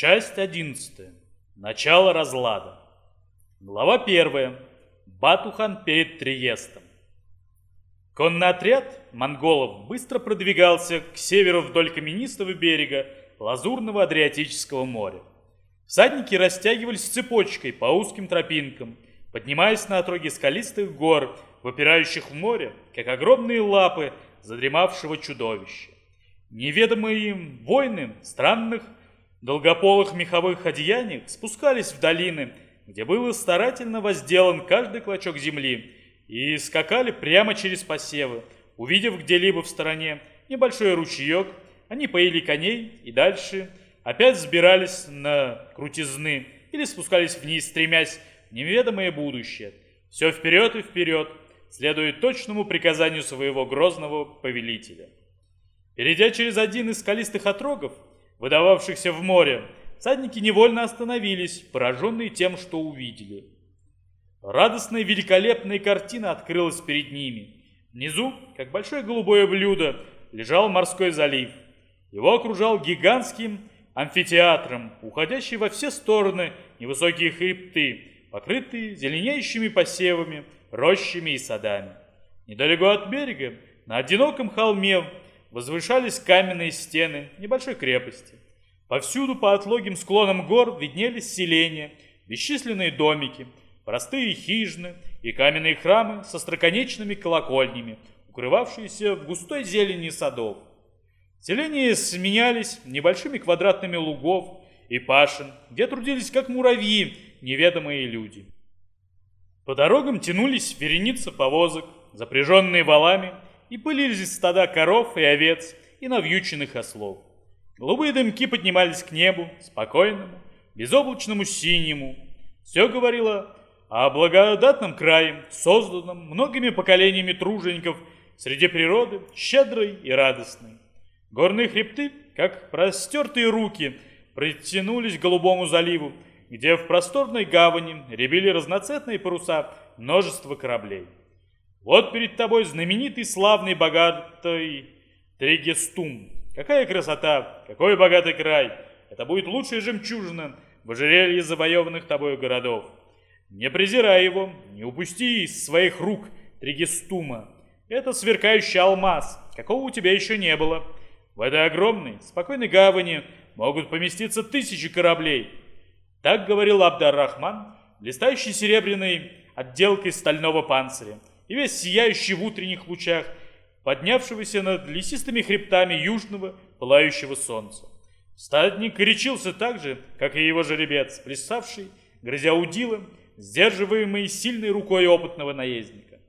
Часть одиннадцатая. Начало разлада. Глава первая. Батухан перед Триестом. Конный отряд монголов быстро продвигался к северу вдоль каменистого берега Лазурного Адриатического моря. Всадники растягивались цепочкой по узким тропинкам, поднимаясь на отроги скалистых гор, выпирающих в море, как огромные лапы задремавшего чудовища. Неведомые им воины странных долгополых меховых одеяниях спускались в долины, где был старательно возделан каждый клочок земли, и скакали прямо через посевы. Увидев где-либо в стороне небольшой ручеек, они поили коней и дальше опять сбирались на крутизны или спускались вниз, стремясь в неведомое будущее. Все вперед и вперед, следуя точному приказанию своего грозного повелителя. Перейдя через один из скалистых отрогов, выдававшихся в море, всадники невольно остановились, пораженные тем, что увидели. Радостная великолепная картина открылась перед ними. Внизу, как большое голубое блюдо, лежал морской залив. Его окружал гигантским амфитеатром, уходящий во все стороны невысокие хребты, покрытые зеленеющими посевами, рощами и садами. Недалеко от берега, на одиноком холме, возвышались каменные стены небольшой крепости. Повсюду по отлогим склонам гор виднелись селения, бесчисленные домики, простые хижины и каменные храмы со строконечными колокольнями, укрывавшиеся в густой зелени садов. Селения сменялись небольшими квадратными лугов и пашин, где трудились как муравьи неведомые люди. По дорогам тянулись вереницы повозок, запряженные валами, и пылились стада коров и овец и навьюченных ослов. Голубые дымки поднимались к небу, спокойному, безоблачному синему. Все говорило о благодатном крае, созданном многими поколениями тружеников среди природы, щедрой и радостной. Горные хребты, как простертые руки, протянулись к голубому заливу, где в просторной гавани рябили разноцветные паруса множества кораблей. Вот перед тобой знаменитый, славный, богатый Трегестум. Какая красота, какой богатый край. Это будет лучшая жемчужина в ожерелье завоеванных тобой городов. Не презирай его, не упусти из своих рук Трегестума. Это сверкающий алмаз, какого у тебя еще не было. В этой огромной, спокойной гавани могут поместиться тысячи кораблей. Так говорил Абдар-Рахман, блистающий серебряной отделкой стального панциря и весь сияющий в утренних лучах, поднявшегося над лесистыми хребтами южного пылающего солнца. Стадник горячился так же, как и его жеребец, плясавший, грозя удилом, сдерживаемый сильной рукой опытного наездника.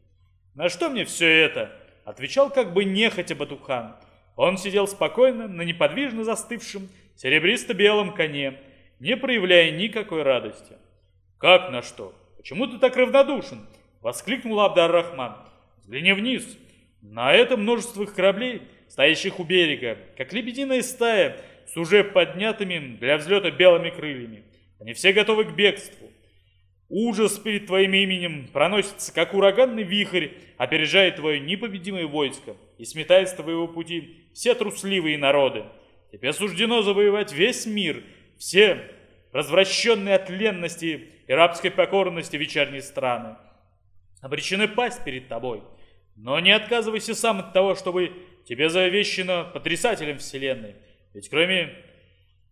«На что мне все это?» — отвечал как бы нехотя Батухан. Он сидел спокойно на неподвижно застывшем серебристо-белом коне, не проявляя никакой радости. «Как на что? Почему ты так равнодушен?» — воскликнул Абдар-Рахман. «Взгляни вниз. На это множество кораблей, стоящих у берега, как лебединая стая с уже поднятыми для взлета белыми крыльями. Они все готовы к бегству. Ужас перед твоим именем проносится, как ураганный вихрь, опережает твое непобедимое войско и сметает с твоего пути все трусливые народы. Тебе суждено завоевать весь мир, все развращенные от ленности и рабской покорности вечерние страны обречены пасть перед тобой. Но не отказывайся сам от того, чтобы тебе завещено потрясателем вселенной. Ведь кроме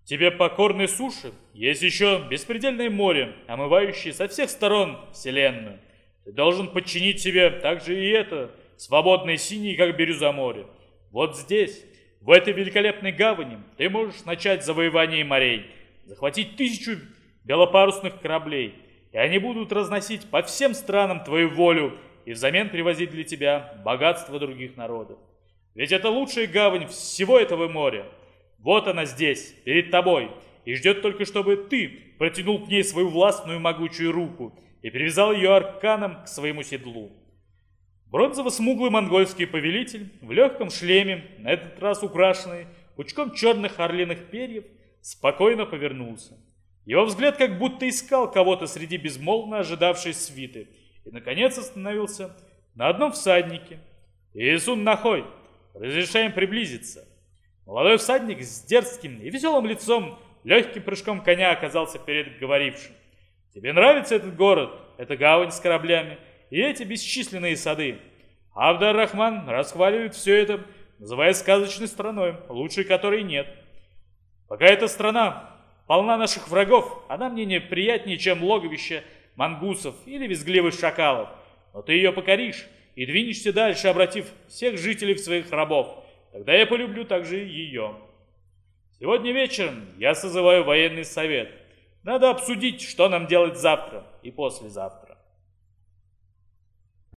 тебе покорной суши, есть еще беспредельное море, омывающее со всех сторон вселенную. Ты должен подчинить себе также и это, свободное синее, как бирюза море. Вот здесь, в этой великолепной гавани, ты можешь начать завоевание морей, захватить тысячу белопарусных кораблей, и они будут разносить по всем странам твою волю и взамен привозить для тебя богатство других народов. Ведь это лучшая гавань всего этого моря. Вот она здесь, перед тобой, и ждет только, чтобы ты протянул к ней свою властную могучую руку и привязал ее арканом к своему седлу. Бронзово-смуглый монгольский повелитель в легком шлеме, на этот раз украшенный пучком черных орлиных перьев, спокойно повернулся. Его взгляд как будто искал кого-то среди безмолвно ожидавшей свиты и, наконец, остановился на одном всаднике. «Иисун Нахой, разрешаем приблизиться». Молодой всадник с дерзким и веселым лицом легким прыжком коня оказался перед говорившим. «Тебе нравится этот город, эта гавань с кораблями и эти бесчисленные сады?» Абдар-Рахман расхваливает все это, называя сказочной страной, лучшей которой нет. Пока эта страна полна наших врагов, она мне не приятнее, чем логовище мангусов или визгливых шакалов. Но ты ее покоришь и двинешься дальше, обратив всех жителей в своих рабов. Тогда я полюблю также ее. Сегодня вечером я созываю военный совет. Надо обсудить, что нам делать завтра и послезавтра.